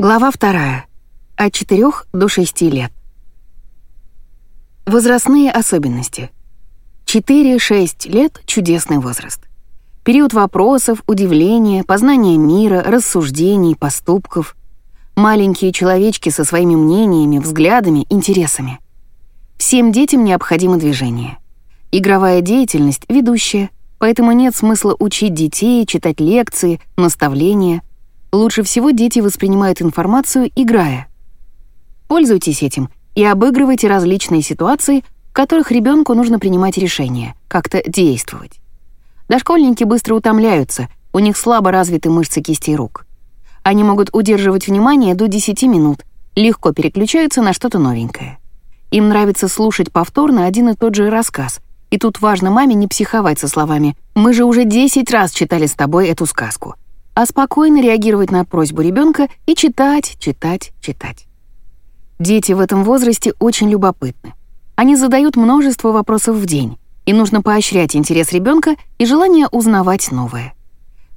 Глава вторая. От 4 до 6 лет. Возрастные особенности. 4-6 лет — чудесный возраст. Период вопросов, удивления, познания мира, рассуждений, поступков. Маленькие человечки со своими мнениями, взглядами, интересами. Всем детям необходимо движение. Игровая деятельность — ведущая, поэтому нет смысла учить детей, читать лекции, наставления — Лучше всего дети воспринимают информацию, играя. Пользуйтесь этим и обыгрывайте различные ситуации, в которых ребенку нужно принимать решения, как-то действовать. Дошкольники быстро утомляются, у них слабо развиты мышцы кистей рук. Они могут удерживать внимание до 10 минут, легко переключаются на что-то новенькое. Им нравится слушать повторно один и тот же рассказ, и тут важно маме не психовать со словами «Мы же уже 10 раз читали с тобой эту сказку», а спокойно реагировать на просьбу ребенка и читать, читать, читать. Дети в этом возрасте очень любопытны. Они задают множество вопросов в день, и нужно поощрять интерес ребенка и желание узнавать новое.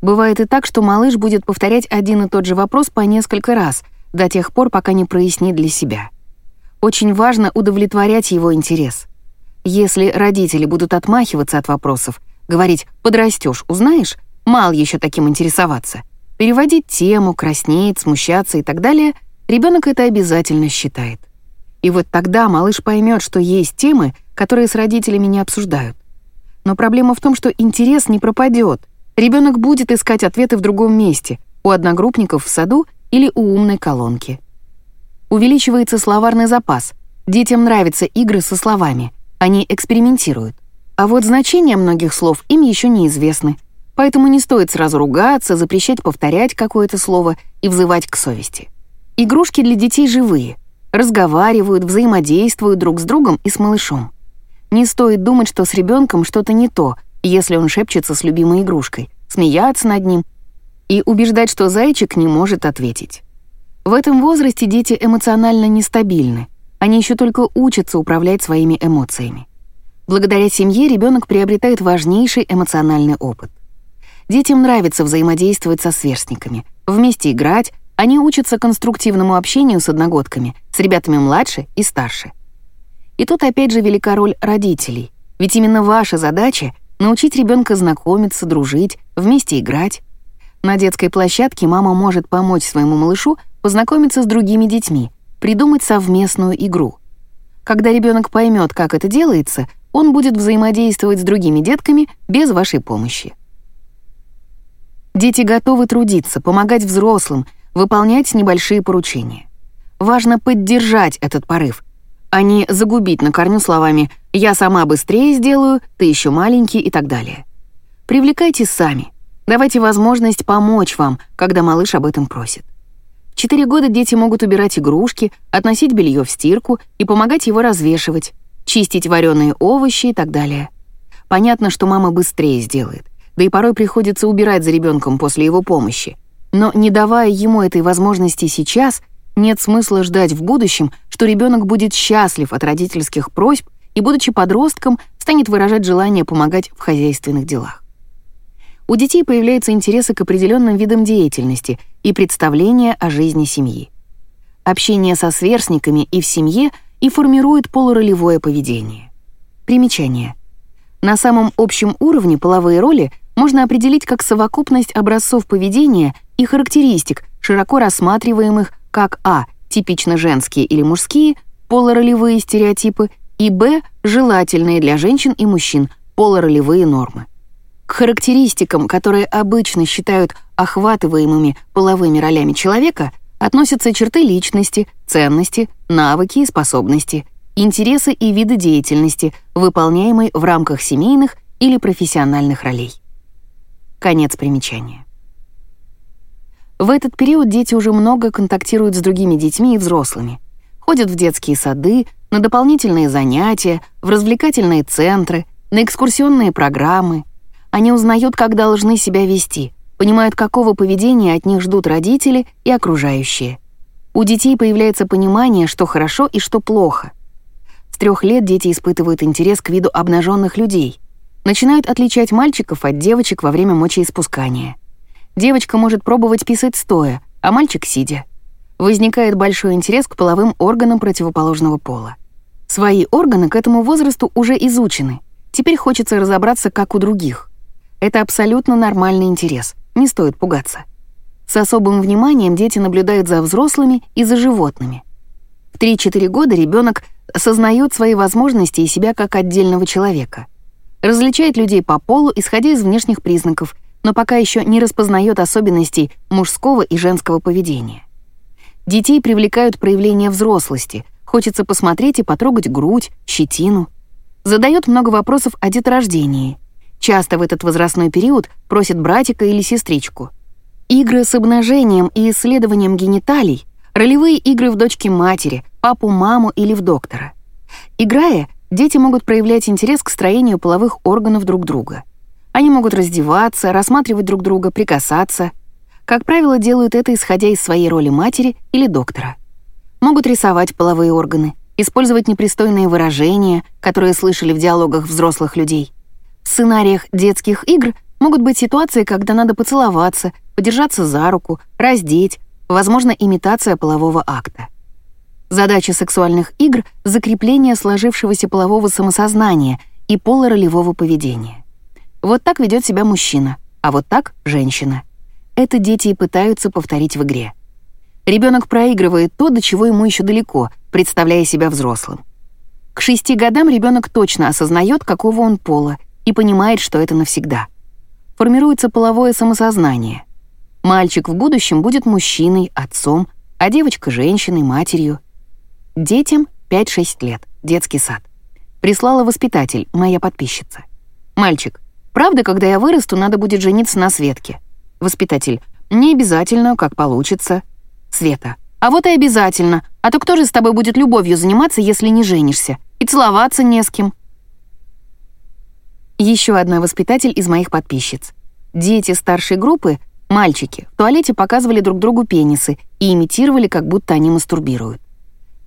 Бывает и так, что малыш будет повторять один и тот же вопрос по несколько раз, до тех пор, пока не прояснит для себя. Очень важно удовлетворять его интерес. Если родители будут отмахиваться от вопросов, говорить «подрастешь, узнаешь», мал еще таким интересоваться, переводить тему, краснеет, смущаться и так далее, ребенок это обязательно считает. И вот тогда малыш поймет, что есть темы, которые с родителями не обсуждают. Но проблема в том, что интерес не пропадет. Ребенок будет искать ответы в другом месте, у одногруппников в саду или у умной колонки. Увеличивается словарный запас. Детям нравятся игры со словами. Они экспериментируют. А вот значения многих слов им еще неизвестны, Поэтому не стоит сразу ругаться, запрещать повторять какое-то слово и взывать к совести. Игрушки для детей живые, разговаривают, взаимодействуют друг с другом и с малышом. Не стоит думать, что с ребенком что-то не то, если он шепчется с любимой игрушкой, смеяться над ним и убеждать, что зайчик не может ответить. В этом возрасте дети эмоционально нестабильны, они еще только учатся управлять своими эмоциями. Благодаря семье ребенок приобретает важнейший эмоциональный опыт. Детям нравится взаимодействовать со сверстниками, вместе играть, они учатся конструктивному общению с одногодками, с ребятами младше и старше. И тут опять же велика роль родителей, ведь именно ваша задача — научить ребенка знакомиться, дружить, вместе играть. На детской площадке мама может помочь своему малышу познакомиться с другими детьми, придумать совместную игру. Когда ребенок поймет, как это делается, он будет взаимодействовать с другими детками без вашей помощи. Дети готовы трудиться, помогать взрослым, выполнять небольшие поручения. Важно поддержать этот порыв, а не загубить на корню словами «я сама быстрее сделаю», «ты еще маленький» и так далее. Привлекайте сами. Давайте возможность помочь вам, когда малыш об этом просит. В 4 года дети могут убирать игрушки, относить белье в стирку и помогать его развешивать, чистить вареные овощи и так далее. Понятно, что мама быстрее сделает да и порой приходится убирать за ребенком после его помощи. Но не давая ему этой возможности сейчас, нет смысла ждать в будущем, что ребенок будет счастлив от родительских просьб и, будучи подростком, станет выражать желание помогать в хозяйственных делах. У детей появляются интересы к определенным видам деятельности и представления о жизни семьи. Общение со сверстниками и в семье и формирует полуролевое поведение. Примечание. На самом общем уровне половые роли можно определить как совокупность образцов поведения и характеристик, широко рассматриваемых как а. типично женские или мужские, полуролевые стереотипы, и б. желательные для женщин и мужчин, полуролевые нормы. К характеристикам, которые обычно считают охватываемыми половыми ролями человека, относятся черты личности, ценности, навыки и способности, интересы и виды деятельности, выполняемой в рамках семейных или профессиональных ролей. Конец примечания. В этот период дети уже много контактируют с другими детьми и взрослыми. Ходят в детские сады, на дополнительные занятия, в развлекательные центры, на экскурсионные программы. Они узнают, как должны себя вести, понимают, какого поведения от них ждут родители и окружающие. У детей появляется понимание, что хорошо и что плохо. С трех лет дети испытывают интерес к виду обнаженных людей — начинают отличать мальчиков от девочек во время мочеиспускания. Девочка может пробовать писать стоя, а мальчик — сидя. возникает большой интерес к половым органам противоположного пола. Свои органы к этому возрасту уже изучены. Теперь хочется разобраться, как у других. Это абсолютно нормальный интерес, не стоит пугаться. С особым вниманием дети наблюдают за взрослыми и за животными. В 3-4 года ребенок осознает свои возможности и себя как отдельного человека. Различает людей по полу, исходя из внешних признаков, но пока еще не распознает особенностей мужского и женского поведения. Детей привлекают проявления взрослости, Хочется посмотреть и потрогать грудь, щетину. Задает много вопросов о деторождении. Часто в этот возрастной период просит братика или сестричку. Игры с обнажением и исследованием гениталий, ролевые игры в дочке-матери, папу-маму или в доктора. Играя, дети могут проявлять интерес к строению половых органов друг друга. Они могут раздеваться, рассматривать друг друга, прикасаться. Как правило, делают это, исходя из своей роли матери или доктора могут рисовать половые органы, использовать непристойные выражения, которые слышали в диалогах взрослых людей. В сценариях детских игр могут быть ситуации, когда надо поцеловаться, подержаться за руку, раздеть, возможно, имитация полового акта. Задача сексуальных игр — закрепление сложившегося полового самосознания и полуролевого поведения. Вот так ведет себя мужчина, а вот так — женщина. Это дети и пытаются повторить в игре. Ребенок проигрывает то, до чего ему еще далеко, представляя себя взрослым. К шести годам ребенок точно осознает, какого он пола, и понимает, что это навсегда. Формируется половое самосознание. Мальчик в будущем будет мужчиной, отцом, а девочка — женщиной, матерью. Детям 5-6 лет, детский сад. Прислала воспитатель, моя подписчица. Мальчик, правда, когда я вырасту, надо будет жениться на Светке? Воспитатель, не обязательно, как получится. Света. «А вот и обязательно. А то кто же с тобой будет любовью заниматься, если не женишься? И целоваться не с кем». Еще одна воспитатель из моих подписчиц. Дети старшей группы, мальчики, в туалете показывали друг другу пенисы и имитировали, как будто они мастурбируют.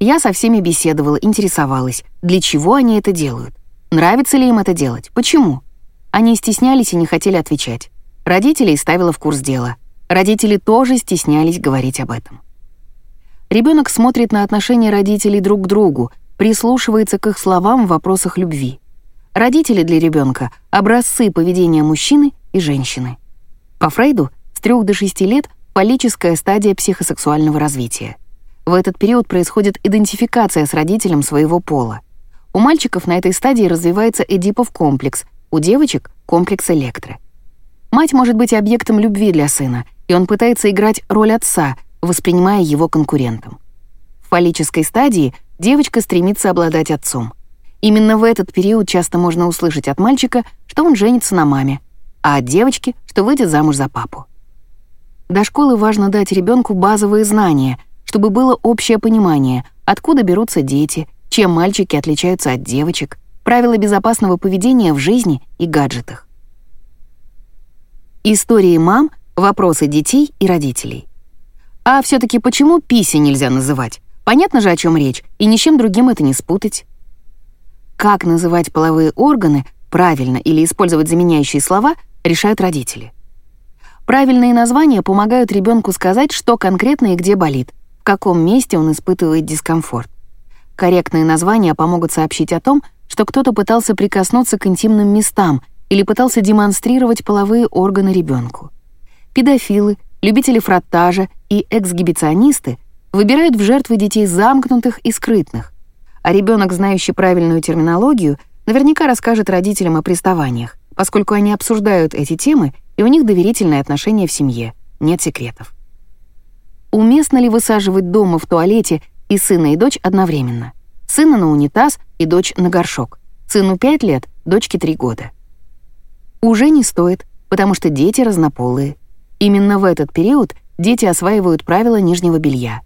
Я со всеми беседовала, интересовалась, для чего они это делают. Нравится ли им это делать? Почему? Они стеснялись и не хотели отвечать. Родителей ставила в курс дела. Родители тоже стеснялись говорить об этом. Ребенок смотрит на отношения родителей друг к другу, прислушивается к их словам в вопросах любви. Родители для ребенка — образцы поведения мужчины и женщины. По Фрейду с 3 до 6 лет — фаллическая стадия психосексуального развития. В этот период происходит идентификация с родителем своего пола. У мальчиков на этой стадии развивается эдипов комплекс, у девочек — комплекс электры. Мать может быть объектом любви для сына, и он пытается играть роль отца, воспринимая его конкурентом. В фаллической стадии девочка стремится обладать отцом. Именно в этот период часто можно услышать от мальчика, что он женится на маме, а от девочки, что выйдет замуж за папу. До школы важно дать ребенку базовые знания, чтобы было общее понимание, откуда берутся дети, чем мальчики отличаются от девочек, правила безопасного поведения в жизни и гаджетах. Истории мам — Вопросы детей и родителей. А все таки почему писи нельзя называть? Понятно же, о чем речь, и ничем другим это не спутать. Как называть половые органы правильно или использовать заменяющие слова, решают родители. Правильные названия помогают ребенку сказать, что конкретно и где болит, в каком месте он испытывает дискомфорт. Корректные названия помогут сообщить о том, что кто-то пытался прикоснуться к интимным местам или пытался демонстрировать половые органы ребенку педофилы, любители фротажа и эксгибиционисты выбирают в жертвы детей замкнутых и скрытных, а ребенок, знающий правильную терминологию, наверняка расскажет родителям о приставаниях, поскольку они обсуждают эти темы, и у них доверительные отношения в семье, нет секретов. Уместно ли высаживать дома в туалете и сына и дочь одновременно? Сына на унитаз и дочь на горшок. Сыну 5 лет, дочке 3 года. Уже не стоит, потому что дети разнополые, Именно в этот период дети осваивают правила нижнего белья.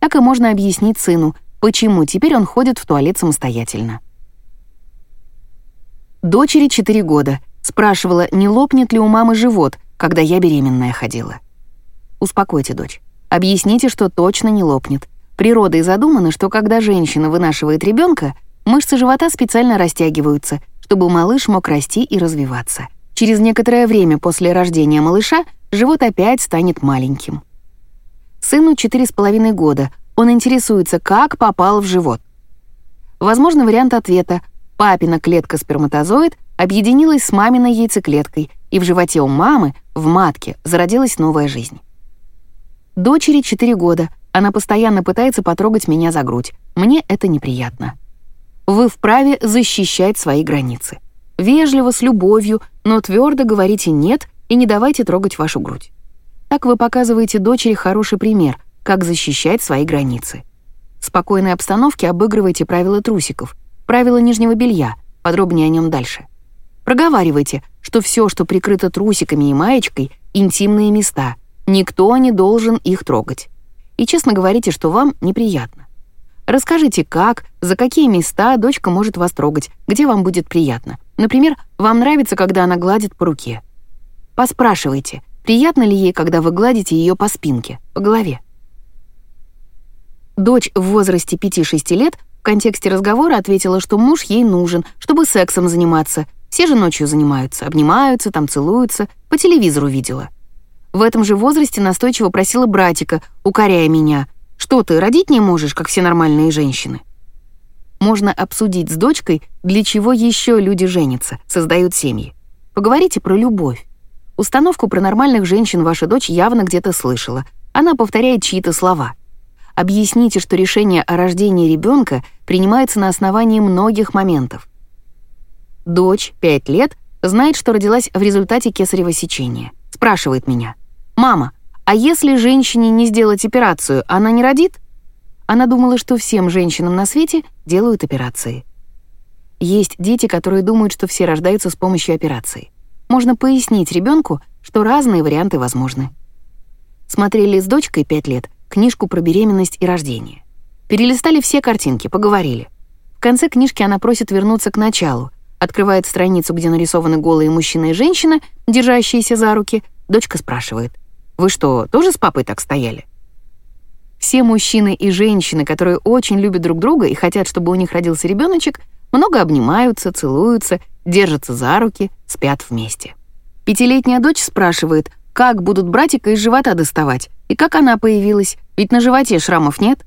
Так и можно объяснить сыну, почему теперь он ходит в туалет самостоятельно. Дочери 4 года. Спрашивала, не лопнет ли у мамы живот, когда я беременная ходила. Успокойте дочь. Объясните, что точно не лопнет. Природой задумано, что когда женщина вынашивает ребенка, мышцы живота специально растягиваются, чтобы малыш мог расти и развиваться. Через некоторое время после рождения малыша живот опять станет маленьким. Сыну 4,5 года. Он интересуется, как попал в живот. Возможно, вариант ответа «папина клетка-сперматозоид объединилась с маминой яйцеклеткой, и в животе у мамы, в матке, зародилась новая жизнь». Дочери 4 года. Она постоянно пытается потрогать меня за грудь. Мне это неприятно. Вы вправе защищать свои границы. Вежливо, с любовью, но твердо говорите «нет» и не давайте трогать вашу грудь. Так вы показываете дочери хороший пример, как защищать свои границы. В спокойной обстановке обыгрывайте правила трусиков, правила нижнего белья, подробнее о нем дальше. Проговаривайте, что все, что прикрыто трусиками и маечкой, интимные места, никто не должен их трогать. И честно говорите, что вам неприятно. Расскажите, как, за какие места дочка может вас трогать, где вам будет приятно. Например, вам нравится, когда она гладит по руке. Поспрашивайте, приятно ли ей, когда вы гладите ее по спинке, по голове. Дочь в возрасте 5-6 лет в контексте разговора ответила, что муж ей нужен, чтобы сексом заниматься. Все же ночью занимаются, обнимаются, там целуются, по телевизору видела. В этом же возрасте настойчиво просила братика, укоряя меня. «Что ты, родить не можешь, как все нормальные женщины?» Можно обсудить с дочкой, для чего еще люди женятся, создают семьи. Поговорите про любовь. Установку про нормальных женщин ваша дочь явно где-то слышала. Она повторяет чьи-то слова. Объясните, что решение о рождении ребенка принимается на основании многих моментов. Дочь, 5 лет, знает, что родилась в результате кесарево сечения. Спрашивает меня. «Мама, а если женщине не сделать операцию, она не родит?» Она думала, что всем женщинам на свете делают операции. Есть дети, которые думают, что все рождаются с помощью операции можно пояснить ребенку, что разные варианты возможны. Смотрели с дочкой пять лет книжку про беременность и рождение. Перелистали все картинки, поговорили. В конце книжки она просит вернуться к началу, открывает страницу, где нарисованы голые мужчина и женщина, держащиеся за руки. Дочка спрашивает, «Вы что, тоже с папой так стояли?» Все мужчины и женщины, которые очень любят друг друга и хотят, чтобы у них родился ребеночек, много обнимаются, целуются держатся за руки, спят вместе. Пятилетняя дочь спрашивает, как будут братика из живота доставать, и как она появилась, ведь на животе шрамов нет.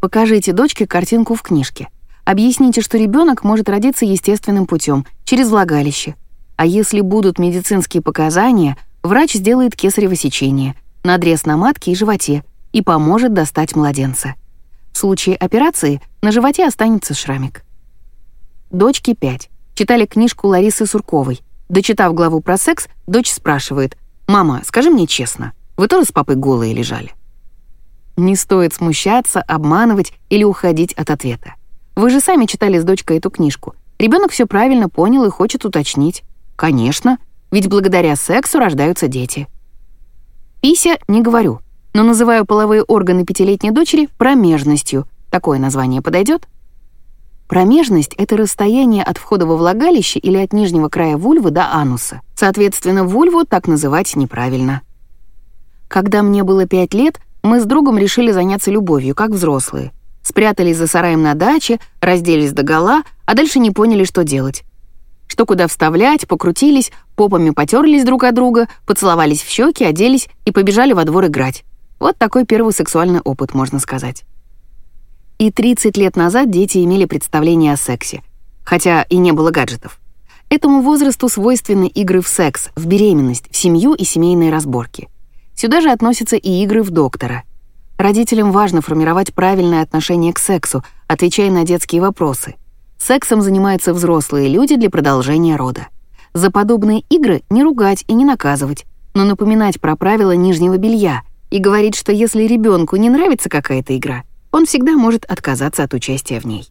Покажите дочке картинку в книжке. Объясните, что ребенок может родиться естественным путем, через влагалище. А если будут медицинские показания, врач сделает кесарево сечение, надрез на матке и животе и поможет достать младенца. В случае операции на животе останется шрамик. Дочке 5. Читали книжку Ларисы Сурковой. Дочитав главу про секс, дочь спрашивает, «Мама, скажи мне честно, вы тоже с папой голые лежали?» Не стоит смущаться, обманывать или уходить от ответа. Вы же сами читали с дочкой эту книжку. Ребенок все правильно понял и хочет уточнить. Конечно, ведь благодаря сексу рождаются дети. Пися не говорю, но называю половые органы пятилетней дочери промежностью. Такое название подойдет? Промежность — это расстояние от входа во влагалище или от нижнего края вульвы до ануса. Соответственно, вульву так называть неправильно. Когда мне было 5 лет, мы с другом решили заняться любовью, как взрослые. Спрятались за сараем на даче, разделись до гола, а дальше не поняли, что делать. Что куда вставлять, покрутились, попами потерлись друг от друга, поцеловались в щеки, оделись и побежали во двор играть. Вот такой первый сексуальный опыт, можно сказать. И 30 лет назад дети имели представление о сексе, хотя и не было гаджетов. Этому возрасту свойственны игры в секс, в беременность, в семью и семейные разборки. Сюда же относятся и игры в доктора. Родителям важно формировать правильное отношение к сексу, отвечая на детские вопросы. Сексом занимаются взрослые люди для продолжения рода. За подобные игры не ругать и не наказывать, но напоминать про правила нижнего белья и говорить, что если ребенку не нравится какая-то игра — он всегда может отказаться от участия в ней.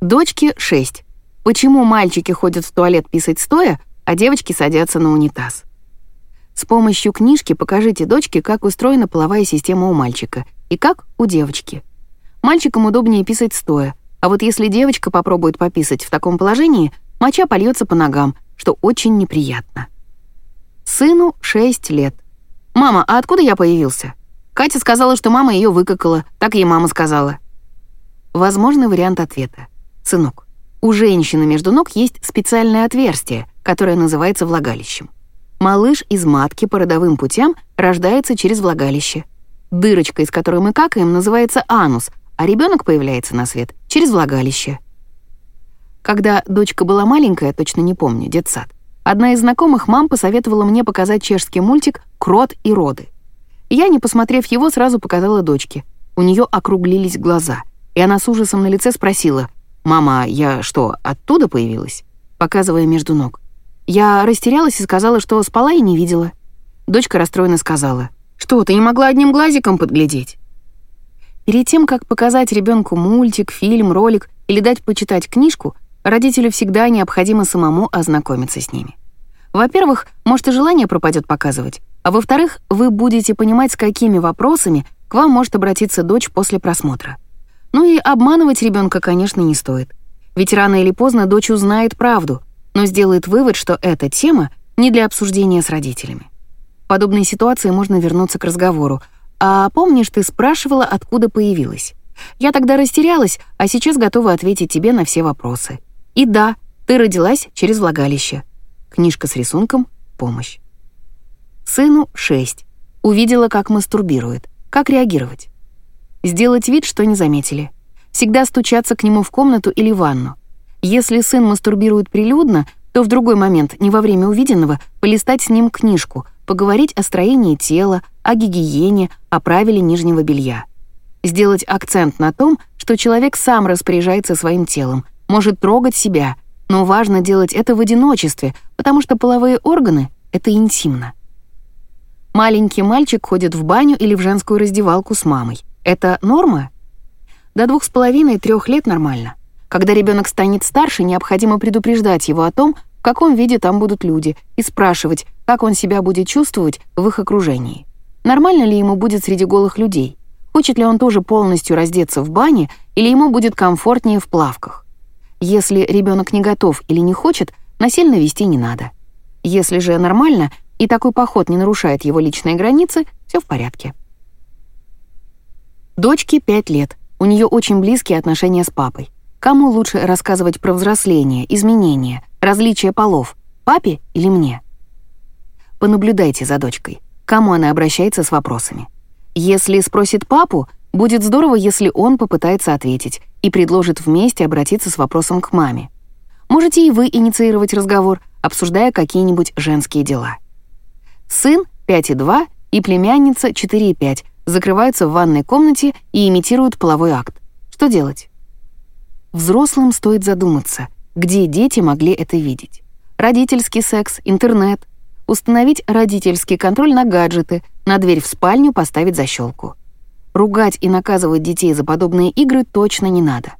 Дочке 6. Почему мальчики ходят в туалет писать стоя, а девочки садятся на унитаз? С помощью книжки покажите дочке, как устроена половая система у мальчика и как у девочки. Мальчикам удобнее писать стоя, а вот если девочка попробует пописать в таком положении, моча польется по ногам, что очень неприятно. Сыну 6 лет. «Мама, а откуда я появился?» Катя сказала, что мама ее выкакала, так ей мама сказала. Возможный вариант ответа. Сынок, у женщины между ног есть специальное отверстие, которое называется влагалищем. Малыш из матки по родовым путям рождается через влагалище. Дырочка, из которой мы какаем, называется анус, а ребенок появляется на свет через влагалище. Когда дочка была маленькая, точно не помню, детсад, одна из знакомых мам посоветовала мне показать чешский мультик «Крот и роды». Я, не посмотрев его, сразу показала дочке. У нее округлились глаза, и она с ужасом на лице спросила, «Мама, я что, оттуда появилась?» показывая между ног. Я растерялась и сказала, что спала и не видела. Дочка расстроенно сказала, «Что, ты не могла одним глазиком подглядеть?» Перед тем, как показать ребенку мультик, фильм, ролик или дать почитать книжку, родителю всегда необходимо самому ознакомиться с ними. Во-первых, может и желание пропадет показывать, а во-вторых, вы будете понимать, с какими вопросами к вам может обратиться дочь после просмотра. Ну и обманывать ребенка, конечно, не стоит. Ведь рано или поздно дочь узнает правду, но сделает вывод, что эта тема не для обсуждения с родителями. В подобной ситуации можно вернуться к разговору. «А помнишь, ты спрашивала, откуда появилась?» Я тогда растерялась, а сейчас готова ответить тебе на все вопросы. И да, ты родилась через влагалище. Книжка с рисунком «Помощь». Сыну 6. Увидела, как мастурбирует. Как реагировать? Сделать вид, что не заметили. Всегда стучаться к нему в комнату или ванну. Если сын мастурбирует прилюдно, то в другой момент, не во время увиденного, полистать с ним книжку, поговорить о строении тела, о гигиене, о правиле нижнего белья. Сделать акцент на том, что человек сам распоряжается своим телом, может трогать себя, но важно делать это в одиночестве, потому что половые органы — это интимно. Маленький мальчик ходит в баню или в женскую раздевалку с мамой. Это норма? До двух с половиной-трех лет нормально. Когда ребенок станет старше, необходимо предупреждать его о том, в каком виде там будут люди, и спрашивать, как он себя будет чувствовать в их окружении. Нормально ли ему будет среди голых людей? Хочет ли он тоже полностью раздеться в бане, или ему будет комфортнее в плавках? Если ребенок не готов или не хочет, насильно вести не надо. Если же нормально, и такой поход не нарушает его личные границы, все в порядке. Дочке 5 лет. У нее очень близкие отношения с папой. Кому лучше рассказывать про взросление, изменения, различия полов, папе или мне? Понаблюдайте за дочкой. Кому она обращается с вопросами? Если спросит папу, будет здорово, если он попытается ответить и предложит вместе обратиться с вопросом к маме. Можете и вы инициировать разговор, обсуждая какие-нибудь женские дела. Сын 5,2 и племянница 4,5 закрываются в ванной комнате и имитируют половой акт. Что делать? Взрослым стоит задуматься, где дети могли это видеть. Родительский секс, интернет. Установить родительский контроль на гаджеты, на дверь в спальню поставить защелку. Ругать и наказывать детей за подобные игры точно не надо.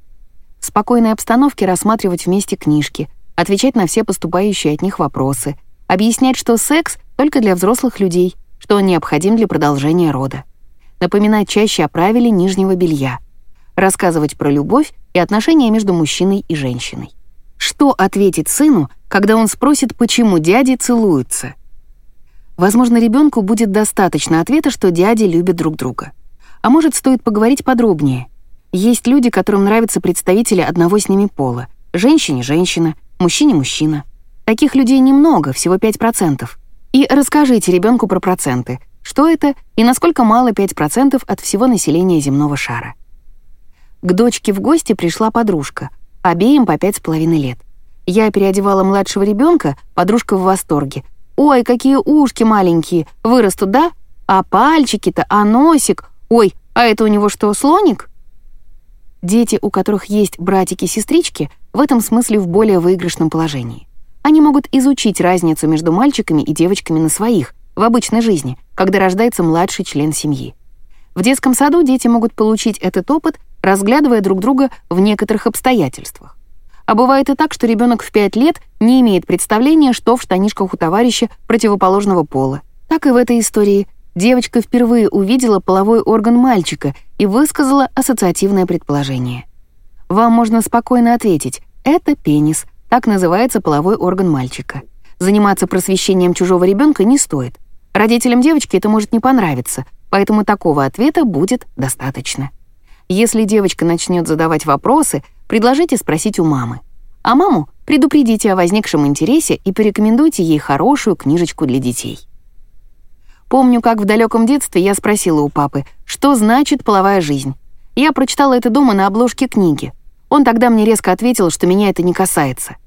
В спокойной обстановке рассматривать вместе книжки, отвечать на все поступающие от них вопросы, объяснять, что секс только для взрослых людей, что он необходим для продолжения рода напоминать чаще о правиле нижнего белья, рассказывать про любовь и отношения между мужчиной и женщиной. Что ответить сыну, когда он спросит, почему дяди целуются? Возможно, ребенку будет достаточно ответа, что дяди любят друг друга. А может, стоит поговорить подробнее. Есть люди, которым нравятся представители одного с ними пола. Женщине — женщина, мужчине — мужчина. Таких людей немного, всего 5%. И расскажите ребенку про проценты — что это и насколько мало 5% от всего населения земного шара. К дочке в гости пришла подружка, обеим по пять с половиной лет. Я переодевала младшего ребенка, подружка в восторге. «Ой, какие ушки маленькие, вырастут, да? А пальчики-то, а носик? Ой, а это у него что, слоник?» Дети, у которых есть братики-сестрички, в этом смысле в более выигрышном положении. Они могут изучить разницу между мальчиками и девочками на своих, в обычной жизни, когда рождается младший член семьи. В детском саду дети могут получить этот опыт, разглядывая друг друга в некоторых обстоятельствах. А бывает и так, что ребенок в 5 лет не имеет представления, что в штанишках у товарища противоположного пола. Так и в этой истории. Девочка впервые увидела половой орган мальчика и высказала ассоциативное предположение. Вам можно спокойно ответить «это пенис», так называется половой орган мальчика. Заниматься просвещением чужого ребенка не стоит. Родителям девочки это может не понравиться, поэтому такого ответа будет достаточно. Если девочка начнет задавать вопросы, предложите спросить у мамы. А маму предупредите о возникшем интересе и порекомендуйте ей хорошую книжечку для детей. Помню, как в далеком детстве я спросила у папы, что значит половая жизнь. Я прочитала это дома на обложке книги. Он тогда мне резко ответил, что меня это не касается.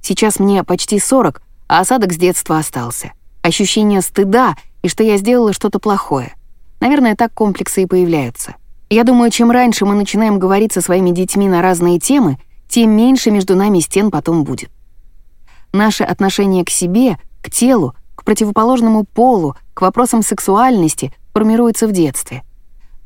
Сейчас мне почти 40, а осадок с детства остался. Ощущение стыда и что я сделала что-то плохое. Наверное, так комплексы и появляются. Я думаю, чем раньше мы начинаем говорить со своими детьми на разные темы, тем меньше между нами стен потом будет. Наше отношение к себе, к телу, к противоположному полу, к вопросам сексуальности формируется в детстве.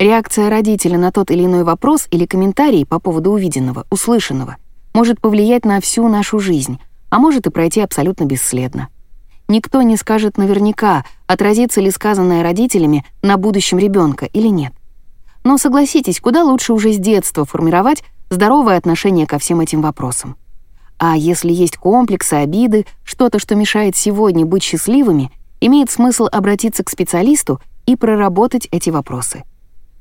Реакция родителя на тот или иной вопрос или комментарий по поводу увиденного, услышанного может повлиять на всю нашу жизнь, а может и пройти абсолютно бесследно. Никто не скажет наверняка, отразится ли сказанное родителями на будущем ребенка или нет. Но согласитесь, куда лучше уже с детства формировать здоровое отношение ко всем этим вопросам. А если есть комплексы, обиды, что-то, что мешает сегодня быть счастливыми, имеет смысл обратиться к специалисту и проработать эти вопросы.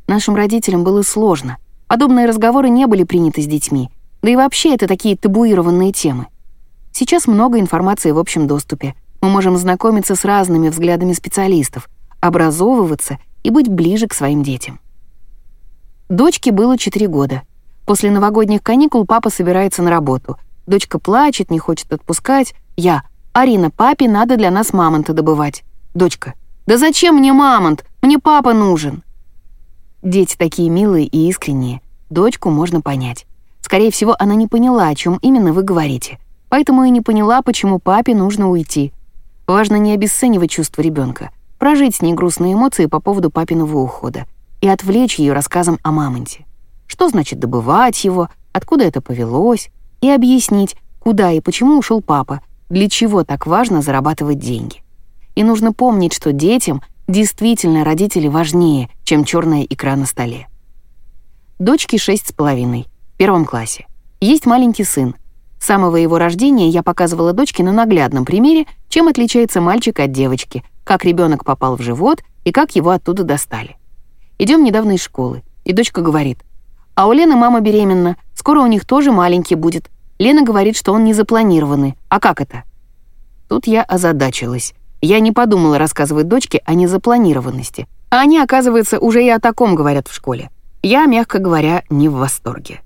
Нашим родителям было сложно. Подобные разговоры не были приняты с детьми. Да и вообще это такие табуированные темы. Сейчас много информации в общем доступе. Мы можем знакомиться с разными взглядами специалистов, образовываться и быть ближе к своим детям. Дочке было 4 года. После новогодних каникул папа собирается на работу — Дочка плачет, не хочет отпускать. Я. «Арина, папе надо для нас мамонта добывать». Дочка. «Да зачем мне мамонт? Мне папа нужен». Дети такие милые и искренние. Дочку можно понять. Скорее всего, она не поняла, о чем именно вы говорите. Поэтому и не поняла, почему папе нужно уйти. Важно не обесценивать чувства ребенка, прожить с ней грустные эмоции по поводу папиного ухода и отвлечь ее рассказом о мамонте. Что значит добывать его, откуда это повелось, и объяснить, куда и почему ушел папа, для чего так важно зарабатывать деньги. И нужно помнить, что детям действительно родители важнее, чем черная икра на столе. Дочке шесть с половиной, в первом классе. Есть маленький сын. С самого его рождения я показывала дочке на наглядном примере, чем отличается мальчик от девочки, как ребенок попал в живот и как его оттуда достали. Идем недавно из школы, и дочка говорит, «А у Лены мама беременна, скоро у них тоже маленький будет, Лена говорит, что он не запланированный. А как это? Тут я озадачилась. Я не подумала рассказывать дочке о незапланированности. А они, оказывается, уже и о таком говорят в школе. Я, мягко говоря, не в восторге.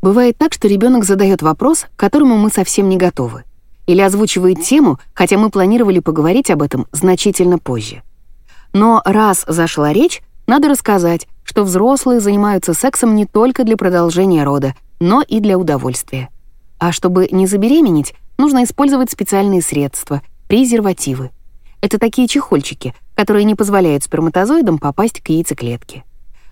Бывает так, что ребенок задает вопрос, к которому мы совсем не готовы. Или озвучивает тему, хотя мы планировали поговорить об этом значительно позже. Но раз зашла речь, надо рассказать, что взрослые занимаются сексом не только для продолжения рода, но и для удовольствия. А чтобы не забеременеть, нужно использовать специальные средства — презервативы. Это такие чехольчики, которые не позволяют сперматозоидам попасть к яйцеклетке.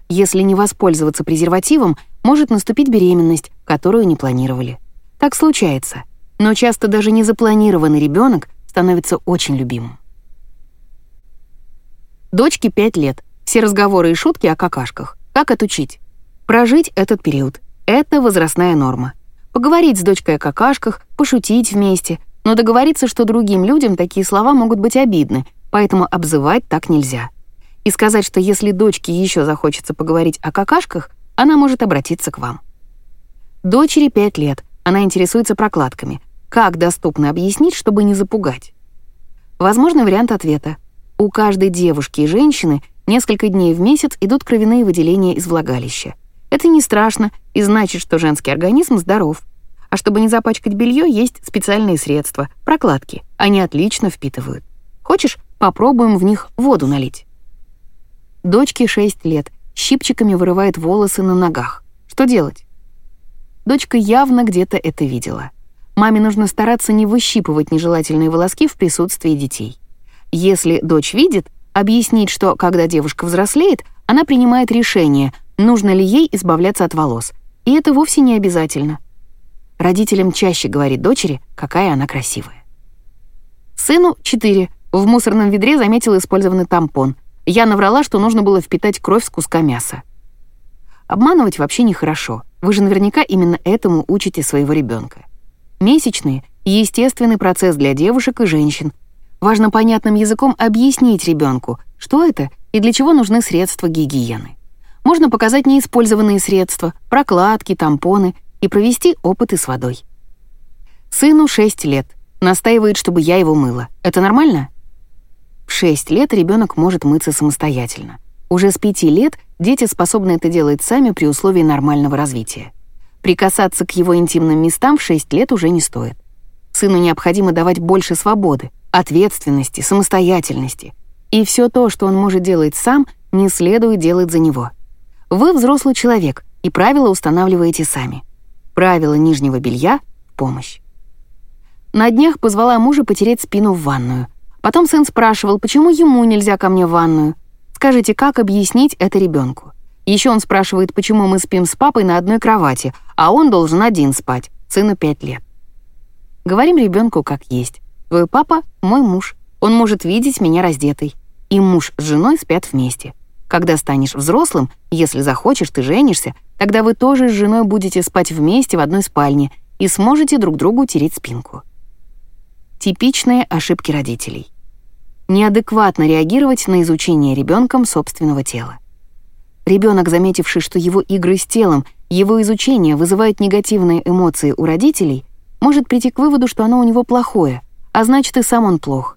Если не воспользоваться презервативом, может наступить беременность, которую не планировали. Так случается, но часто даже незапланированный ребенок становится очень любимым. Дочке 5 лет. Все разговоры и шутки о какашках. Как отучить? Прожить этот период. Это возрастная норма. Поговорить с дочкой о какашках, пошутить вместе, но договориться, что другим людям такие слова могут быть обидны, поэтому обзывать так нельзя. И сказать, что если дочке еще захочется поговорить о какашках, она может обратиться к вам. Дочери 5 лет, она интересуется прокладками. Как доступно объяснить, чтобы не запугать? Возможный вариант ответа. У каждой девушки и женщины несколько дней в месяц идут кровяные выделения из влагалища. Это не страшно и значит, что женский организм здоров. А чтобы не запачкать белье, есть специальные средства, прокладки. Они отлично впитывают. Хочешь, попробуем в них воду налить? Дочке 6 лет, щипчиками вырывает волосы на ногах. Что делать? Дочка явно где-то это видела. Маме нужно стараться не выщипывать нежелательные волоски в присутствии детей. Если дочь видит, объяснить, что когда девушка взрослеет, она принимает решение — нужно ли ей избавляться от волос, и это вовсе не обязательно. Родителям чаще говорит дочери, какая она красивая. Сыну 4. В мусорном ведре заметил использованный тампон. Я наврала, что нужно было впитать кровь с куска мяса. Обманывать вообще нехорошо. Вы же наверняка именно этому учите своего ребенка. Месячные — естественный процесс для девушек и женщин. Важно понятным языком объяснить ребенку, что это и для чего нужны средства гигиены. Можно показать неиспользованные средства, прокладки, тампоны и провести опыты с водой. Сыну 6 лет. Настаивает, чтобы я его мыла. Это нормально? В 6 лет ребенок может мыться самостоятельно. Уже с 5 лет дети способны это делать сами при условии нормального развития. Прикасаться к его интимным местам в 6 лет уже не стоит. Сыну необходимо давать больше свободы, ответственности, самостоятельности. И все то, что он может делать сам, не следует делать за него. Вы взрослый человек, и правила устанавливаете сами. Правила нижнего белья — помощь. На днях позвала мужа потереть спину в ванную. Потом сын спрашивал, почему ему нельзя ко мне в ванную. Скажите, как объяснить это ребенку? Еще он спрашивает, почему мы спим с папой на одной кровати, а он должен один спать, сыну 5 лет. Говорим ребенку как есть. Твой папа — мой муж. Он может видеть меня раздетой. И муж с женой спят вместе. Когда станешь взрослым, если захочешь, ты женишься, тогда вы тоже с женой будете спать вместе в одной спальне и сможете друг другу тереть спинку. Типичные ошибки родителей. Неадекватно реагировать на изучение ребенком собственного тела. Ребенок, заметивший, что его игры с телом, его изучение вызывают негативные эмоции у родителей, может прийти к выводу, что оно у него плохое, а значит и сам он плох.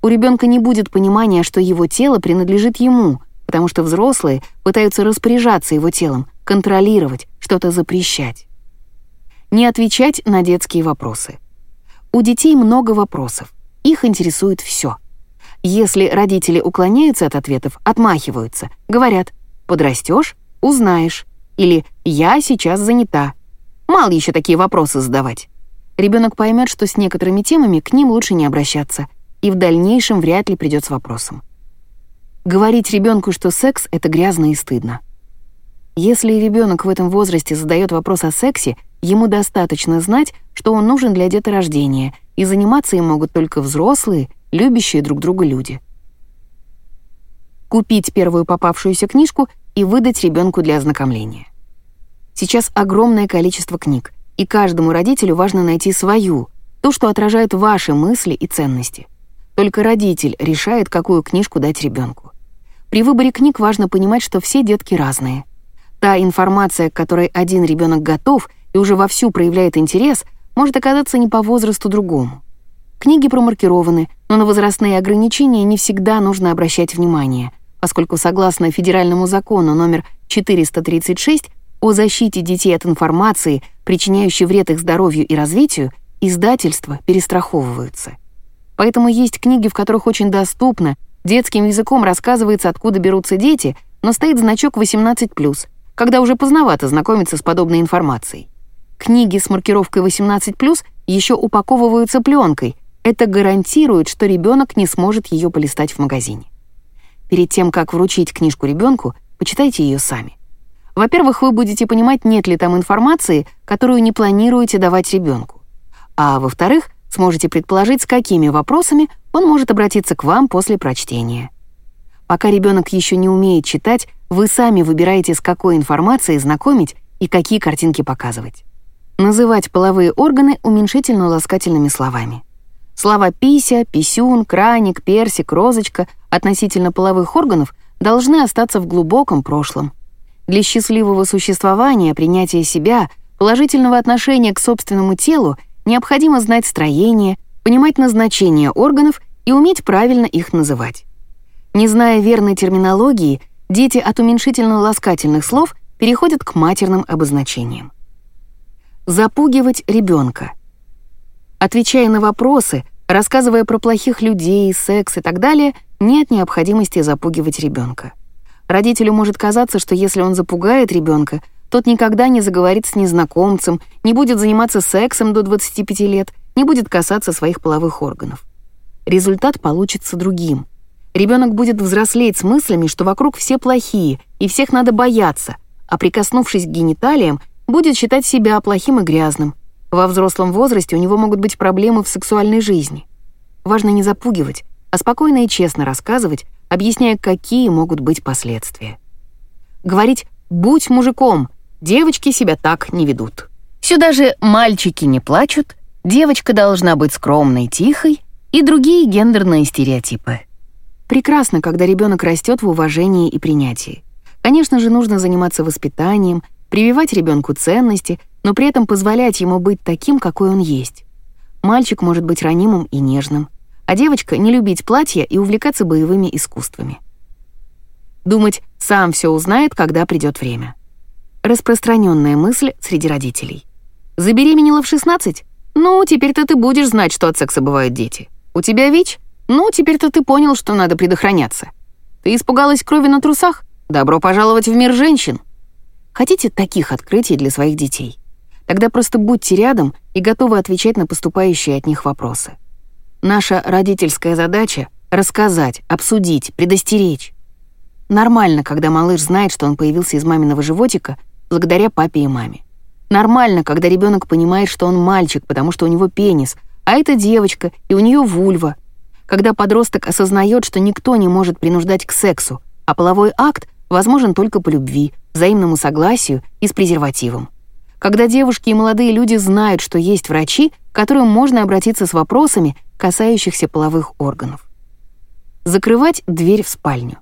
У ребенка не будет понимания, что его тело принадлежит ему, потому что взрослые пытаются распоряжаться его телом, контролировать, что-то запрещать. Не отвечать на детские вопросы. У детей много вопросов. Их интересует все. Если родители уклоняются от ответов, отмахиваются, говорят «подрастешь — узнаешь» или «я сейчас занята». Мало еще такие вопросы задавать. Ребенок поймет, что с некоторыми темами к ним лучше не обращаться, и в дальнейшем вряд ли придет с вопросом. Говорить ребенку, что секс — это грязно и стыдно. Если ребенок в этом возрасте задает вопрос о сексе, Ему достаточно знать, что он нужен для деторождения, и заниматься им могут только взрослые, любящие друг друга люди. Купить первую попавшуюся книжку и выдать ребенку для ознакомления. Сейчас огромное количество книг, и каждому родителю важно найти свою, то, что отражает ваши мысли и ценности. Только родитель решает, какую книжку дать ребенку. При выборе книг важно понимать, что все детки разные. Та информация, к которой один ребенок готов — и уже вовсю проявляет интерес, может оказаться не по возрасту другому. Книги промаркированы, но на возрастные ограничения не всегда нужно обращать внимание, поскольку согласно федеральному закону номер 436 о защите детей от информации, причиняющей вред их здоровью и развитию, издательства перестраховываются. Поэтому есть книги, в которых очень доступно, детским языком рассказывается, откуда берутся дети, но стоит значок 18+, когда уже поздновато знакомиться с подобной информацией. Книги с маркировкой 18+, еще упаковываются пленкой. Это гарантирует, что ребенок не сможет ее полистать в магазине. Перед тем, как вручить книжку ребенку, почитайте ее сами. Во-первых, вы будете понимать, нет ли там информации, которую не планируете давать ребенку. А во-вторых, сможете предположить, с какими вопросами он может обратиться к вам после прочтения. Пока ребенок еще не умеет читать, вы сами выбираете, с какой информацией знакомить и какие картинки показывать. Называть половые органы уменьшительно-ласкательными словами. Слова «пися», «писюн», «краник», «персик», «розочка» относительно половых органов должны остаться в глубоком прошлом. Для счастливого существования, принятия себя, положительного отношения к собственному телу необходимо знать строение, понимать назначение органов и уметь правильно их называть. Не зная верной терминологии, дети от уменьшительно-ласкательных слов переходят к матерным обозначениям. Запугивать ребенка. Отвечая на вопросы, рассказывая про плохих людей, секс и так далее, нет необходимости запугивать ребенка. Родителю может казаться, что если он запугает ребенка, тот никогда не заговорит с незнакомцем, не будет заниматься сексом до 25 лет, не будет касаться своих половых органов. Результат получится другим. Ребенок будет взрослеть с мыслями, что вокруг все плохие и всех надо бояться, а прикоснувшись к гениталиям, будет считать себя плохим и грязным. Во взрослом возрасте у него могут быть проблемы в сексуальной жизни. Важно не запугивать, а спокойно и честно рассказывать, объясняя, какие могут быть последствия. Говорить «будь мужиком», девочки себя так не ведут. Сюда же мальчики не плачут, девочка должна быть скромной, тихой и другие гендерные стереотипы. Прекрасно, когда ребенок растет в уважении и принятии. Конечно же, нужно заниматься воспитанием, прививать ребенку ценности, но при этом позволять ему быть таким, какой он есть. Мальчик может быть ранимым и нежным, а девочка не любить платья и увлекаться боевыми искусствами. Думать, сам все узнает, когда придет время. Распространенная мысль среди родителей. Забеременела в 16? Ну, теперь-то ты будешь знать, что от секса бывают дети. У тебя ВИЧ? Ну, теперь-то ты понял, что надо предохраняться. Ты испугалась крови на трусах? Добро пожаловать в мир женщин. Хотите таких открытий для своих детей? Тогда просто будьте рядом и готовы отвечать на поступающие от них вопросы. Наша родительская задача — рассказать, обсудить, предостеречь. Нормально, когда малыш знает, что он появился из маминого животика благодаря папе и маме. Нормально, когда ребенок понимает, что он мальчик, потому что у него пенис, а это девочка, и у нее вульва. Когда подросток осознает, что никто не может принуждать к сексу, а половой акт возможен только по любви, взаимному согласию и с презервативом. Когда девушки и молодые люди знают, что есть врачи, к которым можно обратиться с вопросами, касающихся половых органов. Закрывать дверь в спальню.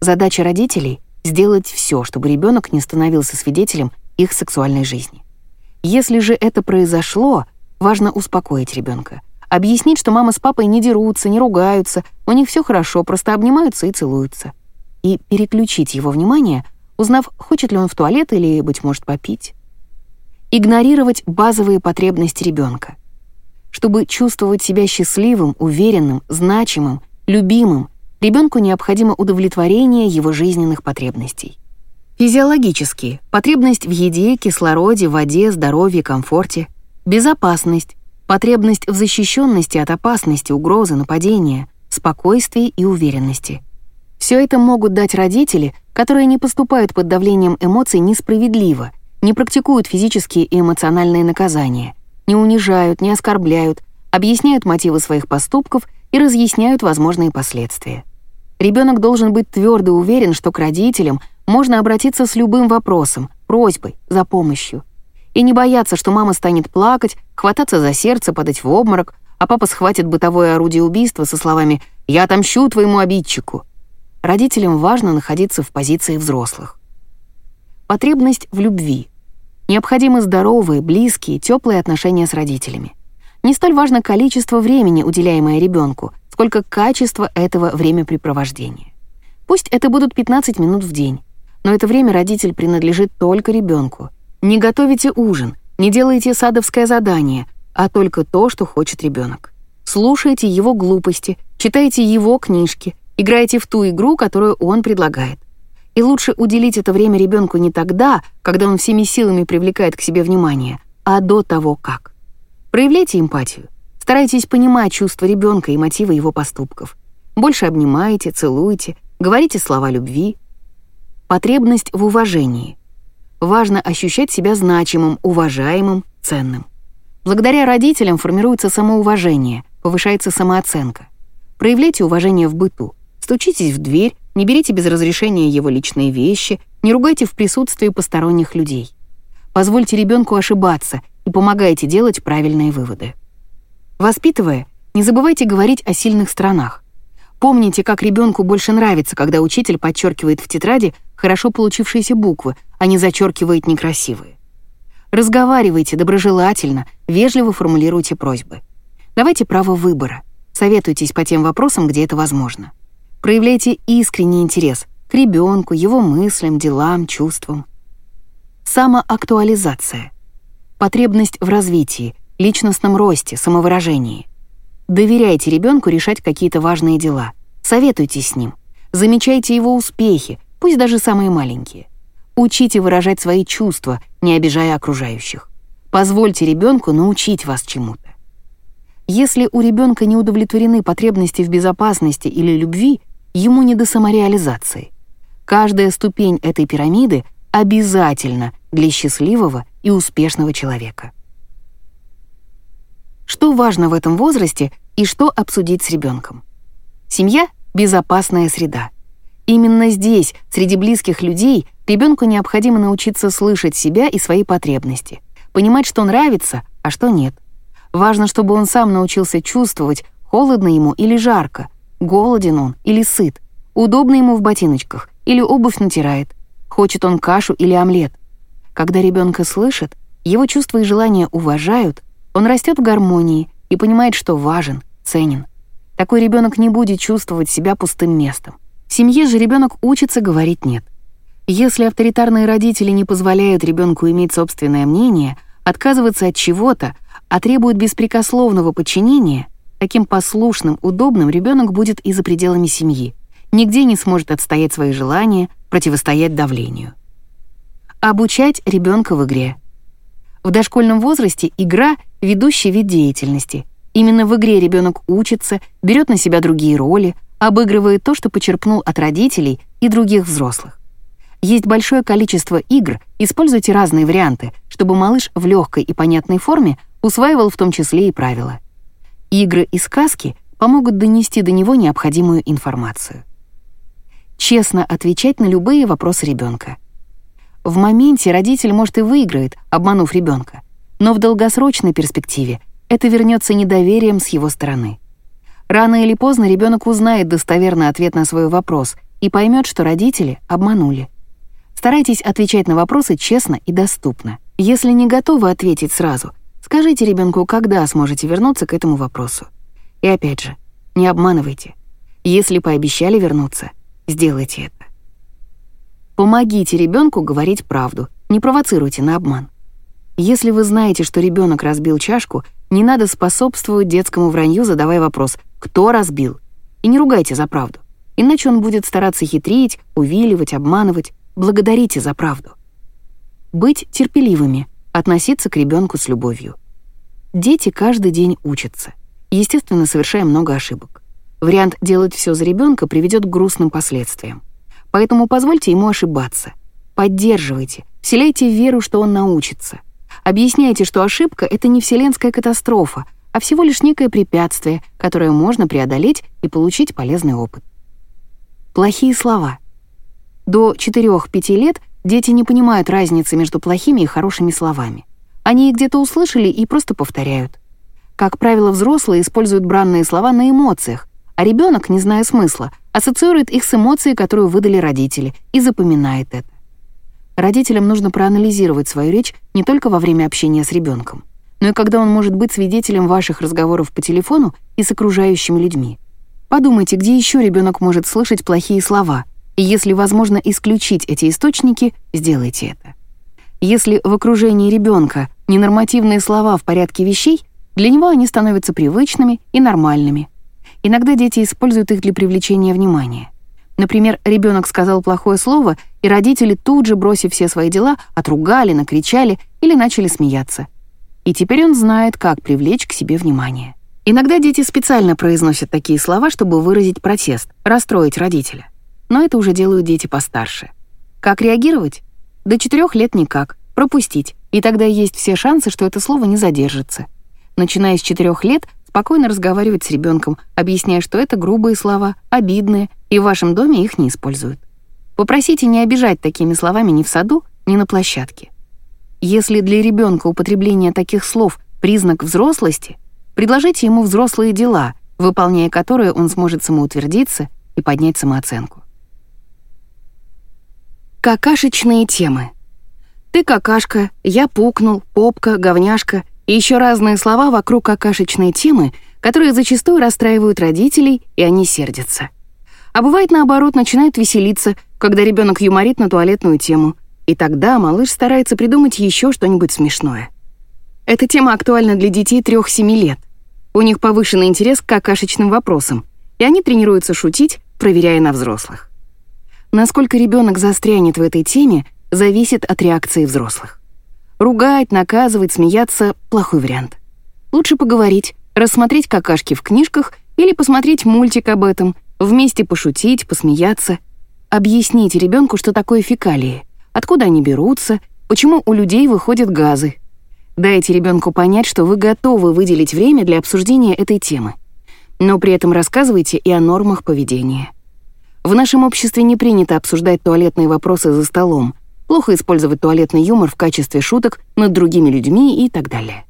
Задача родителей — сделать все, чтобы ребенок не становился свидетелем их сексуальной жизни. Если же это произошло, важно успокоить ребенка, объяснить, что мама с папой не дерутся, не ругаются, у них все хорошо, просто обнимаются и целуются. И переключить его внимание, узнав, хочет ли он в туалет или, быть может, попить. Игнорировать базовые потребности ребенка. Чтобы чувствовать себя счастливым, уверенным, значимым, любимым, ребенку необходимо удовлетворение его жизненных потребностей. Физиологические — потребность в еде, кислороде, воде, здоровье, комфорте. Безопасность — потребность в защищенности от опасности, угрозы, нападения, спокойствии и уверенности. Все это могут дать родители, которые не поступают под давлением эмоций несправедливо, не практикуют физические и эмоциональные наказания, не унижают, не оскорбляют, объясняют мотивы своих поступков и разъясняют возможные последствия. Ребенок должен быть твердо уверен, что к родителям можно обратиться с любым вопросом, просьбой, за помощью. И не бояться, что мама станет плакать, хвататься за сердце, падать в обморок, а папа схватит бытовое орудие убийства со словами «Я отомщу твоему обидчику». Родителям важно находиться в позиции взрослых. Потребность в любви. Необходимы здоровые, близкие, теплые отношения с родителями. Не столь важно количество времени, уделяемое ребенку, сколько качество этого времяпрепровождения. Пусть это будут 15 минут в день, но это время родитель принадлежит только ребенку. Не готовите ужин, не делайте садовское задание, а только то, что хочет ребенок. Слушайте его глупости, читайте его книжки, играйте в ту игру, которую он предлагает. И лучше уделить это время ребенку не тогда, когда он всеми силами привлекает к себе внимание, а до того как. Проявляйте эмпатию. Старайтесь понимать чувства ребенка и мотивы его поступков. Больше обнимайте, целуйте, говорите слова любви, Потребность в уважении. Важно ощущать себя значимым, уважаемым, ценным. Благодаря родителям формируется самоуважение, повышается самооценка. Проявляйте уважение в быту. Стучитесь в дверь, не берите без разрешения его личные вещи, не ругайте в присутствии посторонних людей. Позвольте ребенку ошибаться и помогайте делать правильные выводы. Воспитывая, не забывайте говорить о сильных сторонах. Помните, как ребенку больше нравится, когда учитель подчеркивает в тетради хорошо получившиеся буквы, а не зачеркивает некрасивые. Разговаривайте доброжелательно, вежливо формулируйте просьбы. Давайте право выбора. Советуйтесь по тем вопросам, где это возможно. Проявляйте искренний интерес к ребенку, его мыслям, делам, чувствам. Самоактуализация. Потребность в развитии, личностном росте, самовыражении — Доверяйте ребенку решать какие-то важные дела. Советуйтесь с ним. Замечайте его успехи, пусть даже самые маленькие. Учите выражать свои чувства, не обижая окружающих. Позвольте ребенку научить вас чему-то. Если у ребенка не удовлетворены потребности в безопасности или любви, ему не до самореализации. Каждая ступень этой пирамиды обязательно для счастливого и успешного человека. Что важно в этом возрасте и что обсудить с ребенком? Семья — безопасная среда. Именно здесь, среди близких людей, ребенку необходимо научиться слышать себя и свои потребности, понимать, что нравится, а что нет. Важно, чтобы он сам научился чувствовать, холодно ему или жарко, голоден он или сыт, удобно ему в ботиночках или обувь натирает, хочет он кашу или омлет. Когда ребенка слышат, его чувства и желания уважают, он растет в гармонии и понимает, что важен, ценен, Такой ребенок не будет чувствовать себя пустым местом. В семье же ребенок учится говорить «нет». Если авторитарные родители не позволяют ребенку иметь собственное мнение, отказываться от чего-то, а требуют беспрекословного подчинения, таким послушным, удобным ребенок будет и за пределами семьи. Нигде не сможет отстоять свои желания, противостоять давлению. Обучать ребенка в игре. В дошкольном возрасте игра — ведущий вид деятельности. Именно в игре ребенок учится, берет на себя другие роли, обыгрывает то, что почерпнул от родителей и других взрослых. Есть большое количество игр, используйте разные варианты, чтобы малыш в легкой и понятной форме усваивал в том числе и правила. Игры и сказки помогут донести до него необходимую информацию. Честно отвечать на любые вопросы ребенка. В моменте родитель, может, и выиграет, обманув ребенка, но в долгосрочной перспективе это вернется недоверием с его стороны. Рано или поздно ребенок узнает достоверный ответ на свой вопрос и поймет, что родители обманули. Старайтесь отвечать на вопросы честно и доступно. Если не готовы ответить сразу, скажите ребенку, когда сможете вернуться к этому вопросу. И опять же, не обманывайте. Если пообещали вернуться, сделайте это. Помогите ребенку говорить правду, не провоцируйте на обман. Если вы знаете, что ребенок разбил чашку, не надо способствовать детскому вранью, задавая вопрос «Кто разбил?» И не ругайте за правду. Иначе он будет стараться хитрить, увиливать, обманывать. Благодарите за правду. Быть терпеливыми, относиться к ребенку с любовью. Дети каждый день учатся. Естественно, совершая много ошибок. Вариант делать все за ребенка приведет к грустным последствиям. Поэтому позвольте ему ошибаться. Поддерживайте, вселяйте веру, что он научится. Объясняйте, что ошибка — это не вселенская катастрофа, а всего лишь некое препятствие, которое можно преодолеть и получить полезный опыт. Плохие слова. До 4-5 лет дети не понимают разницы между плохими и хорошими словами. Они их где-то услышали и просто повторяют. Как правило, взрослые используют бранные слова на эмоциях, а ребенок, не зная смысла, ассоциирует их с эмоцией, которую выдали родители, и запоминает это. Родителям нужно проанализировать свою речь не только во время общения с ребенком, но и когда он может быть свидетелем ваших разговоров по телефону и с окружающими людьми. Подумайте, где еще ребенок может слышать плохие слова, и если возможно исключить эти источники, сделайте это. Если в окружении ребенка ненормативные слова в порядке вещей, для него они становятся привычными и нормальными. Иногда дети используют их для привлечения внимания. Например, ребенок сказал плохое слово, и родители тут же, бросив все свои дела, отругали, накричали или начали смеяться. И теперь он знает, как привлечь к себе внимание. Иногда дети специально произносят такие слова, чтобы выразить протест, расстроить родителя. Но это уже делают дети постарше. Как реагировать? До четырех лет никак. Пропустить. И тогда есть все шансы, что это слово не задержится. Начиная с четырех лет, спокойно разговаривать с ребенком, объясняя, что это грубые слова, обидные, и в вашем доме их не используют. Попросите не обижать такими словами ни в саду, ни на площадке. Если для ребенка употребление таких слов — признак взрослости, предложите ему взрослые дела, выполняя которые он сможет самоутвердиться и поднять самооценку. Какашечные темы. Ты какашка, я пукнул, попка, говняшка и еще разные слова вокруг какашечной темы, которые зачастую расстраивают родителей, и они сердятся. А бывает наоборот, начинают веселиться, когда ребенок юморит на туалетную тему, и тогда малыш старается придумать еще что-нибудь смешное. Эта тема актуальна для детей 3-7 лет. У них повышенный интерес к какашечным вопросам, и они тренируются шутить, проверяя на взрослых. Насколько ребенок застрянет в этой теме, зависит от реакции взрослых. Ругать, наказывать, смеяться — плохой вариант. Лучше поговорить, рассмотреть какашки в книжках или посмотреть мультик об этом, вместе пошутить, посмеяться. Объяснить ребенку, что такое фекалии, откуда они берутся, почему у людей выходят газы. Дайте ребенку понять, что вы готовы выделить время для обсуждения этой темы. Но при этом рассказывайте и о нормах поведения. В нашем обществе не принято обсуждать туалетные вопросы за столом, плохо использовать туалетный юмор в качестве шуток над другими людьми и так далее.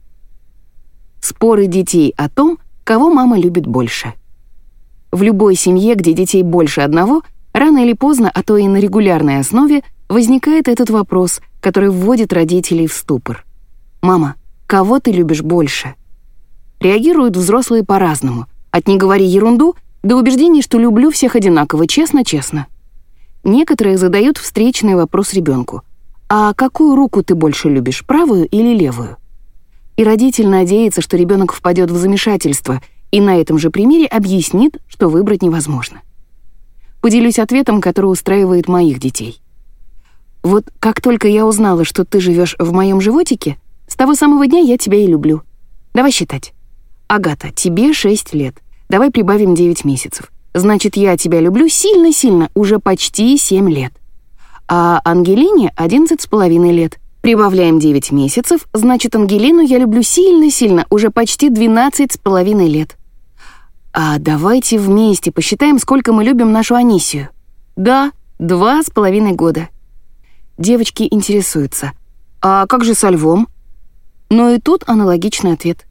Споры детей о том, кого мама любит больше. В любой семье, где детей больше одного, рано или поздно, а то и на регулярной основе, возникает этот вопрос, который вводит родителей в ступор. «Мама, кого ты любишь больше?» Реагируют взрослые по-разному, От «не говори ерунду» до убеждения, что люблю всех одинаково, честно-честно. Некоторые задают встречный вопрос ребенку. «А какую руку ты больше любишь, правую или левую?» И родитель надеется, что ребенок впадет в замешательство и на этом же примере объяснит, что выбрать невозможно. Поделюсь ответом, который устраивает моих детей. Вот как только я узнала, что ты живешь в моем животике, с того самого дня я тебя и люблю. Давай считать. Агата, тебе 6 лет. Давай прибавим 9 месяцев. Значит, я тебя люблю сильно-сильно, уже почти 7 лет. А Ангелине 11 с половиной лет. Прибавляем 9 месяцев, значит, Ангелину я люблю сильно-сильно, уже почти 12 с половиной лет. А давайте вместе посчитаем, сколько мы любим нашу Анисию. Да, два с половиной года. Девочки интересуются. А как же со львом? Но и тут аналогичный ответ.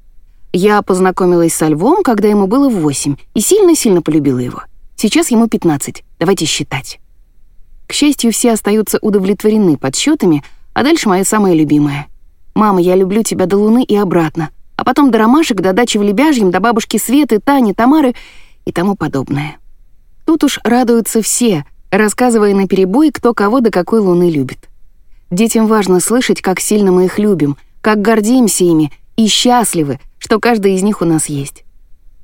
Я познакомилась со львом, когда ему было 8, и сильно-сильно полюбила его. Сейчас ему 15. Давайте считать. К счастью, все остаются удовлетворены подсчетами, а дальше моя самая любимая. «Мама, я люблю тебя до луны и обратно», а потом до ромашек, до дачи в Лебяжьем, до бабушки Светы, Тани, Тамары и тому подобное. Тут уж радуются все, рассказывая наперебой, кто кого до какой луны любит. Детям важно слышать, как сильно мы их любим, как гордимся ими и счастливы, что каждый из них у нас есть.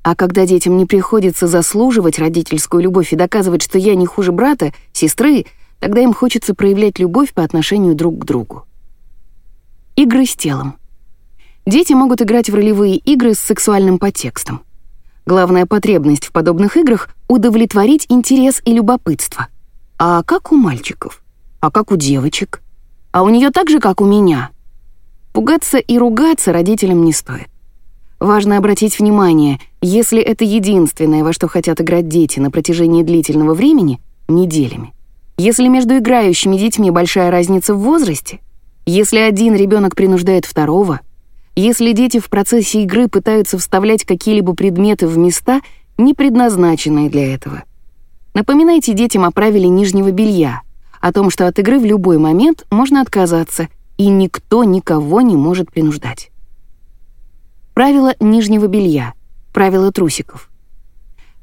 А когда детям не приходится заслуживать родительскую любовь и доказывать, что я не хуже брата, сестры, Тогда им хочется проявлять любовь по отношению друг к другу. Игры с телом. Дети могут играть в ролевые игры с сексуальным подтекстом. Главная потребность в подобных играх — удовлетворить интерес и любопытство. А как у мальчиков? А как у девочек? А у нее так же, как у меня? Пугаться и ругаться родителям не стоит. Важно обратить внимание, если это единственное, во что хотят играть дети на протяжении длительного времени, неделями. Если между играющими детьми большая разница в возрасте, если один ребенок принуждает второго, если дети в процессе игры пытаются вставлять какие-либо предметы в места, не предназначенные для этого. Напоминайте детям о правиле нижнего белья, о том, что от игры в любой момент можно отказаться, и никто никого не может принуждать. Правило нижнего белья, правило трусиков.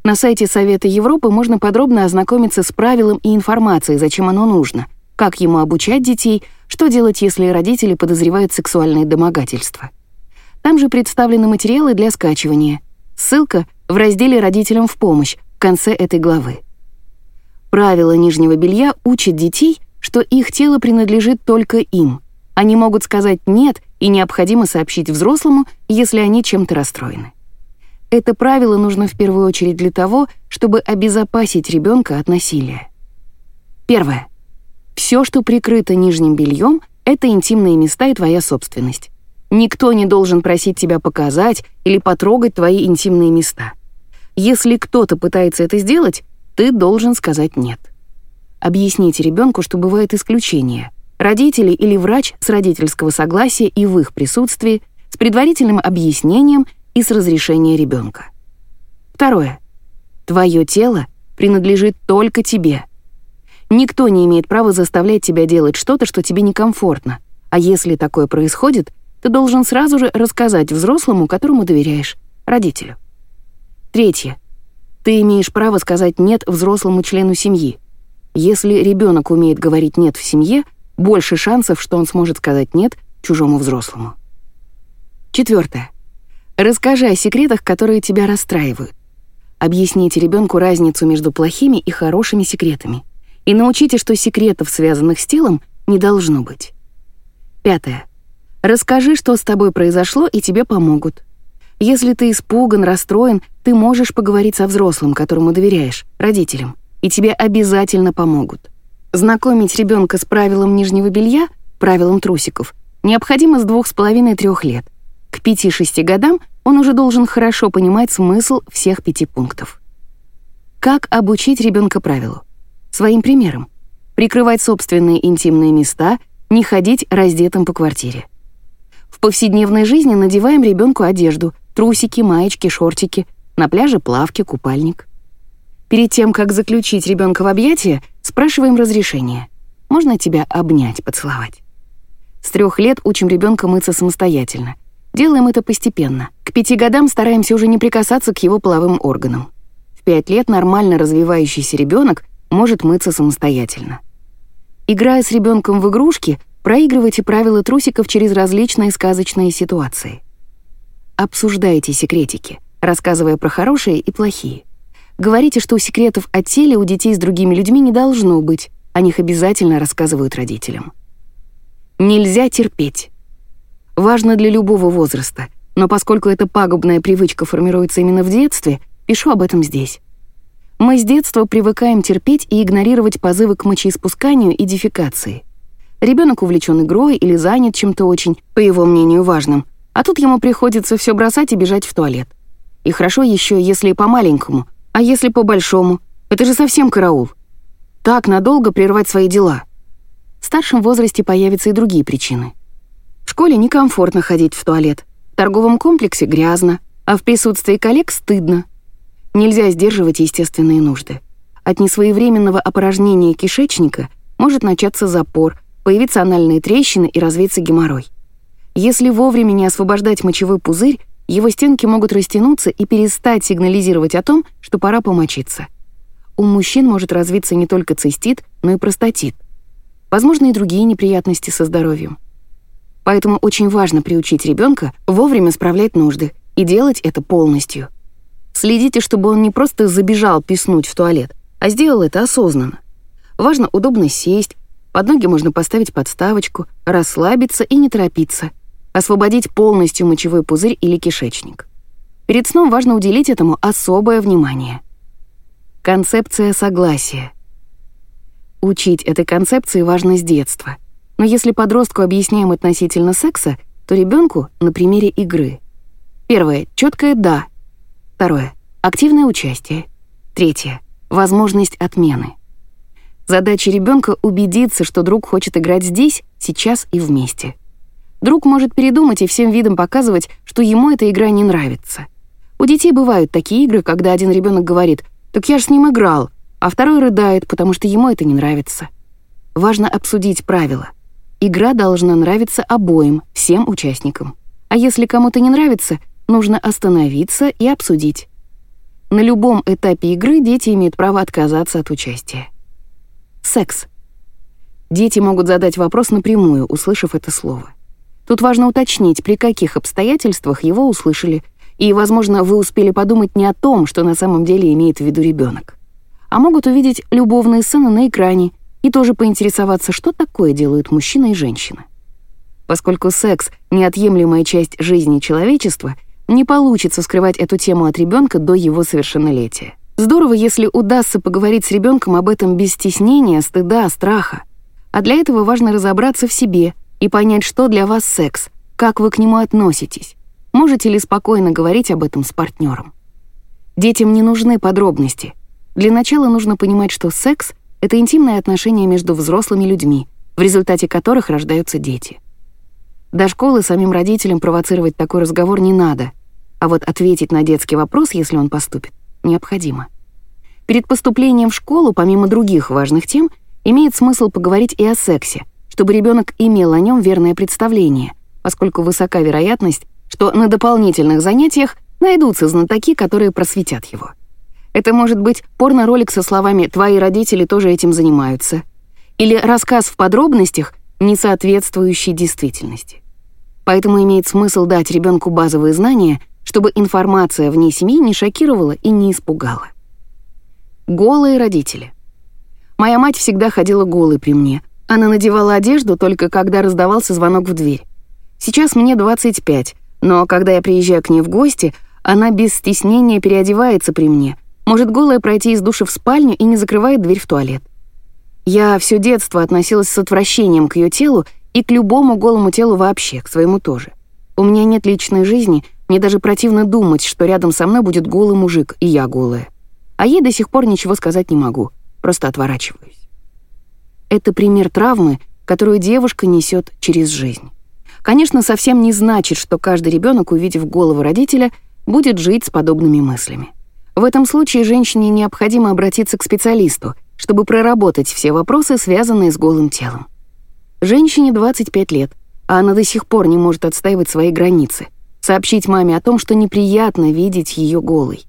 На сайте Совета Европы можно подробно ознакомиться с правилом и информацией, зачем оно нужно, как ему обучать детей, что делать, если родители подозревают сексуальное домогательство. Там же представлены материалы для скачивания. Ссылка в разделе «Родителям в помощь» в конце этой главы. Правила нижнего белья учат детей, что их тело принадлежит только им. Они могут сказать «нет» и необходимо сообщить взрослому, если они чем-то расстроены. Это правило нужно в первую очередь для того, чтобы обезопасить ребенка от насилия. Первое. Все, что прикрыто нижним бельем, это интимные места и твоя собственность. Никто не должен просить тебя показать или потрогать твои интимные места. Если кто-то пытается это сделать, ты должен сказать «нет». Объясните ребенку, что бывают исключения. Родители или врач с родительского согласия и в их присутствии с предварительным объяснением и с разрешения ребенка. Второе. Твое тело принадлежит только тебе. Никто не имеет права заставлять тебя делать что-то, что тебе некомфортно. А если такое происходит, ты должен сразу же рассказать взрослому, которому доверяешь, родителю. Третье. Ты имеешь право сказать «нет» взрослому члену семьи. Если ребенок умеет говорить «нет» в семье, больше шансов, что он сможет сказать «нет» чужому взрослому. Четвертое. Расскажи о секретах, которые тебя расстраивают. Объясните ребенку разницу между плохими и хорошими секретами. И научите, что секретов, связанных с телом, не должно быть. Пятое. Расскажи, что с тобой произошло, и тебе помогут. Если ты испуган, расстроен, ты можешь поговорить со взрослым, которому доверяешь, родителям, и тебе обязательно помогут. Знакомить ребенка с правилом нижнего белья, правилом трусиков, необходимо с двух с половиной-трех лет — к 5-6 годам он уже должен хорошо понимать смысл всех пяти пунктов. Как обучить ребенка правилу? Своим примером. Прикрывать собственные интимные места, не ходить раздетым по квартире. В повседневной жизни надеваем ребенку одежду, трусики, маечки, шортики, на пляже плавки, купальник. Перед тем, как заключить ребенка в объятия, спрашиваем разрешение. Можно тебя обнять, поцеловать? С трех лет учим ребенка мыться самостоятельно — Делаем это постепенно. К пяти годам стараемся уже не прикасаться к его половым органам. В пять лет нормально развивающийся ребенок может мыться самостоятельно. Играя с ребенком в игрушки, проигрывайте правила трусиков через различные сказочные ситуации. Обсуждайте секретики, рассказывая про хорошие и плохие. Говорите, что секретов о теле у детей с другими людьми не должно быть, о них обязательно рассказывают родителям. Нельзя терпеть. Важно для любого возраста, но поскольку эта пагубная привычка формируется именно в детстве, пишу об этом здесь. Мы с детства привыкаем терпеть и игнорировать позывы к мочеиспусканию и дефекации. Ребенок увлечен игрой или занят чем-то очень, по его мнению, важным, а тут ему приходится все бросать и бежать в туалет. И хорошо еще, если по-маленькому, а если по-большому. Это же совсем караул. Так надолго прервать свои дела. В старшем возрасте появятся и другие причины. В школе некомфортно ходить в туалет, в торговом комплексе грязно, а в присутствии коллег стыдно. Нельзя сдерживать естественные нужды. От несвоевременного опорожнения кишечника может начаться запор, появиться анальные трещины и развиться геморрой. Если вовремя не освобождать мочевой пузырь, его стенки могут растянуться и перестать сигнализировать о том, что пора помочиться. У мужчин может развиться не только цистит, но и простатит. Возможно, и другие неприятности со здоровьем. Поэтому очень важно приучить ребенка вовремя справлять нужды и делать это полностью. Следите, чтобы он не просто забежал писнуть в туалет, а сделал это осознанно. Важно удобно сесть, под ноги можно поставить подставочку, расслабиться и не торопиться, освободить полностью мочевой пузырь или кишечник. Перед сном важно уделить этому особое внимание. Концепция согласия. Учить этой концепции важно с детства — но если подростку объясняем относительно секса, то ребенку на примере игры. Первое — четкое «да». Второе — активное участие. Третье — возможность отмены. Задача ребенка убедиться, что друг хочет играть здесь, сейчас и вместе. Друг может передумать и всем видом показывать, что ему эта игра не нравится. У детей бывают такие игры, когда один ребенок говорит «так я ж с ним играл», а второй рыдает, потому что ему это не нравится. Важно обсудить правила. Игра должна нравиться обоим, всем участникам. А если кому-то не нравится, нужно остановиться и обсудить. На любом этапе игры дети имеют право отказаться от участия. Секс. Дети могут задать вопрос напрямую, услышав это слово. Тут важно уточнить, при каких обстоятельствах его услышали, и, возможно, вы успели подумать не о том, что на самом деле имеет в виду ребенок. А могут увидеть любовные сцены на экране и тоже поинтересоваться, что такое делают мужчина и женщина. Поскольку секс — неотъемлемая часть жизни человечества, не получится скрывать эту тему от ребенка до его совершеннолетия. Здорово, если удастся поговорить с ребенком об этом без стеснения, стыда, страха. А для этого важно разобраться в себе и понять, что для вас секс, как вы к нему относитесь. Можете ли спокойно говорить об этом с партнером? Детям не нужны подробности. Для начала нужно понимать, что секс это интимные отношения между взрослыми людьми, в результате которых рождаются дети. До школы самим родителям провоцировать такой разговор не надо, а вот ответить на детский вопрос, если он поступит, необходимо. Перед поступлением в школу, помимо других важных тем, имеет смысл поговорить и о сексе, чтобы ребенок имел о нем верное представление, поскольку высока вероятность, что на дополнительных занятиях найдутся знатоки, которые просветят его. Это может быть порно-ролик со словами «твои родители тоже этим занимаются» или рассказ в подробностях, не соответствующий действительности. Поэтому имеет смысл дать ребенку базовые знания, чтобы информация вне семьи не шокировала и не испугала. Голые родители. Моя мать всегда ходила голой при мне. Она надевала одежду только когда раздавался звонок в дверь. Сейчас мне 25, но когда я приезжаю к ней в гости, она без стеснения переодевается при мне — может голая пройти из души в спальню и не закрывает дверь в туалет. Я все детство относилась с отвращением к ее телу и к любому голому телу вообще, к своему тоже. У меня нет личной жизни, мне даже противно думать, что рядом со мной будет голый мужик, и я голая. А ей до сих пор ничего сказать не могу, просто отворачиваюсь. Это пример травмы, которую девушка несет через жизнь. Конечно, совсем не значит, что каждый ребенок, увидев голову родителя, будет жить с подобными мыслями. В этом случае женщине необходимо обратиться к специалисту, чтобы проработать все вопросы, связанные с голым телом. Женщине 25 лет, а она до сих пор не может отстаивать свои границы, Сообщить маме о том, что неприятно видеть ее голой.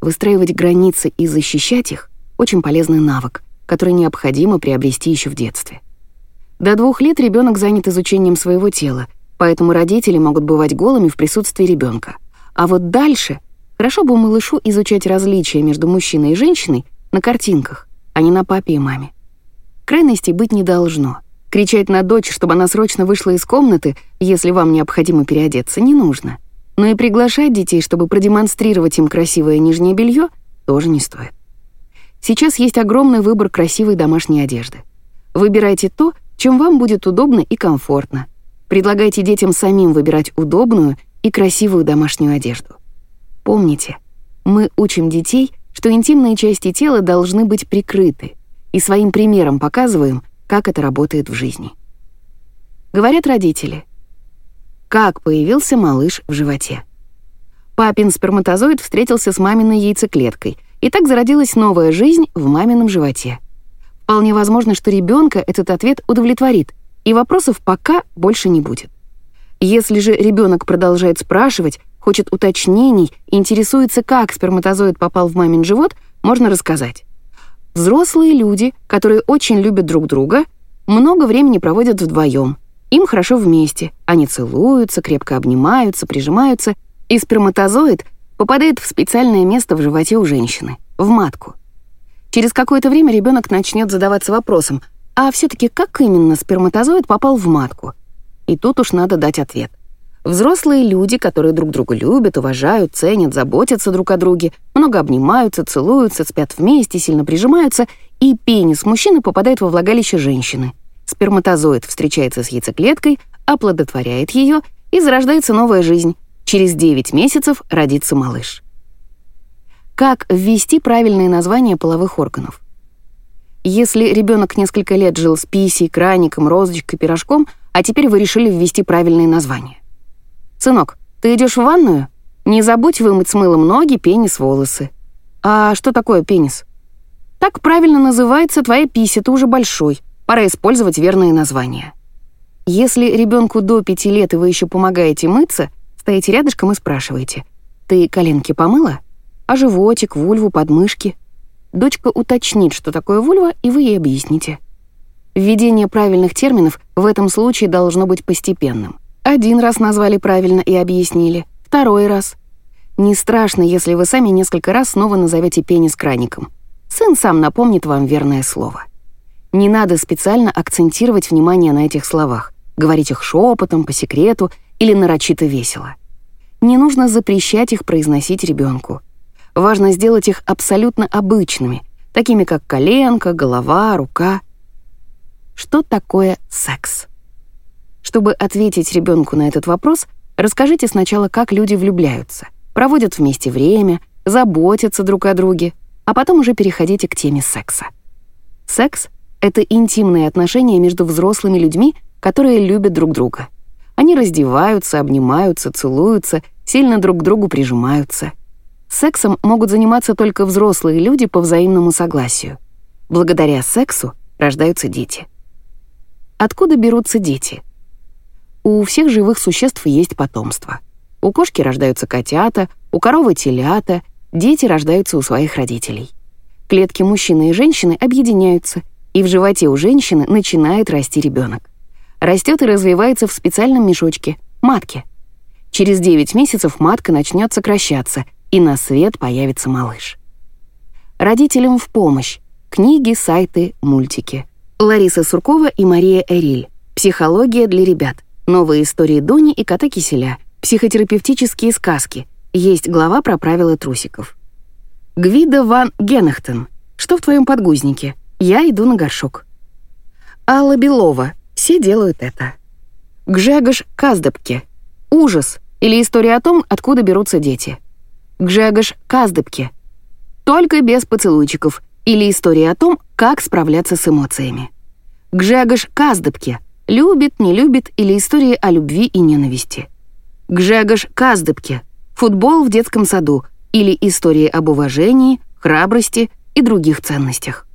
Выстраивать границы и защищать их — очень полезный навык, который необходимо приобрести еще в детстве. До двух лет ребенок занят изучением своего тела, поэтому родители могут бывать голыми в присутствии ребенка. А вот дальше хорошо бы малышу изучать различия между мужчиной и женщиной на картинках, а не на папе и маме. Крайностей быть не должно. Кричать на дочь, чтобы она срочно вышла из комнаты, если вам необходимо переодеться, не нужно. Но и приглашать детей, чтобы продемонстрировать им красивое нижнее белье, тоже не стоит. Сейчас есть огромный выбор красивой домашней одежды. Выбирайте то, чем вам будет удобно и комфортно. Предлагайте детям самим выбирать удобную и красивую домашнюю одежду. Помните, мы учим детей, что интимные части тела должны быть прикрыты, и своим примером показываем, как это работает в жизни. Говорят родители. Как появился малыш в животе? Папин сперматозоид встретился с маминой яйцеклеткой, и так зародилась новая жизнь в мамином животе. Вполне возможно, что ребенка этот ответ удовлетворит, и вопросов пока больше не будет. Если же ребенок продолжает спрашивать, хочет уточнений интересуется, как сперматозоид попал в мамин живот, можно рассказать. Взрослые люди, которые очень любят друг друга, много времени проводят вдвоем. Им хорошо вместе. Они целуются, крепко обнимаются, прижимаются, и сперматозоид попадает в специальное место в животе у женщины, в матку. Через какое-то время ребенок начнет задаваться вопросом, а все-таки как именно сперматозоид попал в матку? И тут уж надо дать ответ. Взрослые люди, которые друг друга любят, уважают, ценят, заботятся друг о друге, много обнимаются, целуются, спят вместе, сильно прижимаются, и пенис мужчины попадает во влагалище женщины. Сперматозоид встречается с яйцеклеткой, оплодотворяет ее, и зарождается новая жизнь. Через 9 месяцев родится малыш. Как ввести правильные названия половых органов? Если ребенок несколько лет жил с писей, краником, розочкой, пирожком, а теперь вы решили ввести правильные названия. «Сынок, ты идешь в ванную? Не забудь вымыть с мылом ноги, пенис, волосы». «А что такое пенис?» «Так правильно называется твоя пися, ты уже большой. Пора использовать верные названия». Если ребенку до пяти лет и вы еще помогаете мыться, Стоите рядышком и спрашиваете. «Ты коленки помыла? А животик, вульву, подмышки?» Дочка уточнит, что такое вульва, и вы ей объясните. Введение правильных терминов в этом случае должно быть постепенным. Один раз назвали правильно и объяснили, второй раз. Не страшно, если вы сами несколько раз снова назовете пенис краником. Сын сам напомнит вам верное слово. Не надо специально акцентировать внимание на этих словах, говорить их шепотом, по секрету или нарочито весело. Не нужно запрещать их произносить ребенку. Важно сделать их абсолютно обычными, такими как коленка, голова, рука. Что такое секс? Чтобы ответить ребенку на этот вопрос, расскажите сначала, как люди влюбляются, проводят вместе время, заботятся друг о друге, а потом уже переходите к теме секса. Секс — это интимные отношения между взрослыми людьми, которые любят друг друга. Они раздеваются, обнимаются, целуются, сильно друг к другу прижимаются. Сексом могут заниматься только взрослые люди по взаимному согласию. Благодаря сексу рождаются дети. Откуда берутся дети? У всех живых существ есть потомство. У кошки рождаются котята, у коровы телята, дети рождаются у своих родителей. Клетки мужчины и женщины объединяются, и в животе у женщины начинает расти ребенок растет и развивается в специальном мешочке — матке. Через 9 месяцев матка начнет сокращаться, и на свет появится малыш. Родителям в помощь. Книги, сайты, мультики. Лариса Суркова и Мария Эриль. Психология для ребят. Новые истории Дони и кота Киселя. Психотерапевтические сказки. Есть глава про правила трусиков. Гвида ван Генахтен. Что в твоем подгузнике? Я иду на горшок. Алла Белова. Все делают это. Гжегош Каздепке. Ужас или история о том, откуда берутся дети. Гжегош Каздепке. Только без поцелуйчиков или история о том, как справляться с эмоциями. Гжегош Каздепке. Любит, не любит или истории о любви и ненависти. Гжегош Каздепке. Футбол в детском саду или истории об уважении, храбрости и других ценностях.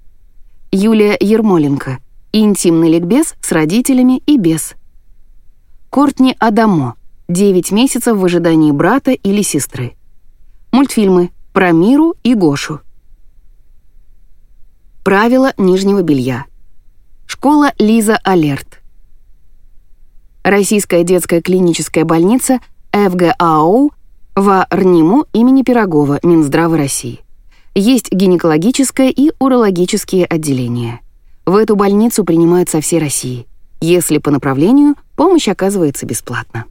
Юлия Ермоленко. Интимный ликбез с родителями и без. Кортни Адамо. 9 месяцев в ожидании брата или сестры. Мультфильмы про Миру и Гошу. Правила нижнего белья. Школа Лиза Алерт. Российская детская клиническая больница ФГАО в РНИМУ имени Пирогова Минздрава России. Есть гинекологическое и урологические отделения. В эту больницу принимают со всей России. Если по направлению, помощь оказывается бесплатно.